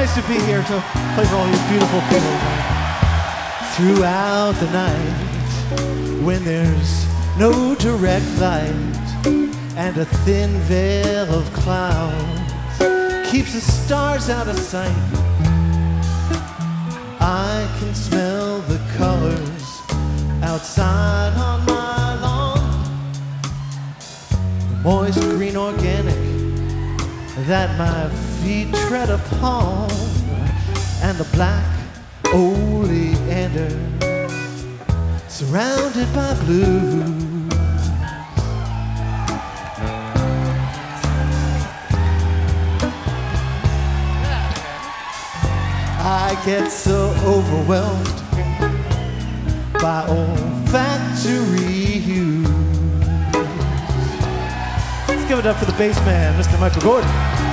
nice to be here to play for all you beautiful people. Throughout the night, when there's no direct light and a thin veil of clouds keeps the stars out of sight, I can smell the colors outside on my lawn. The moist green organic that my feet tread upon, and the black oleander surrounded by blue. I get so overwhelmed by olfactory give it up for the bass man, Mr. Michael Gordon.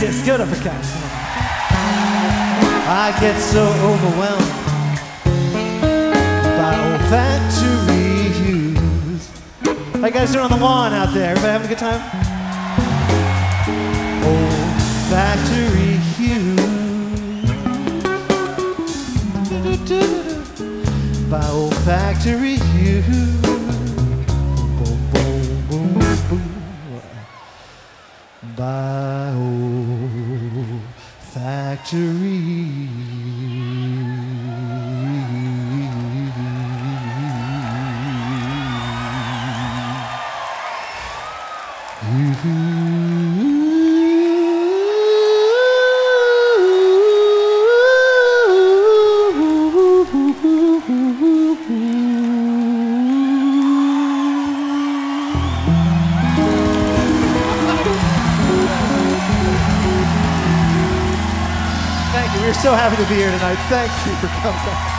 Give it up for Cactus. I get so overwhelmed by olfactory hues. You guys doing on the lawn out there? Everybody having a good time? Olfactory hues. By olfactory hues. By factory. Thank We're so happy to be here tonight. Thank you for coming.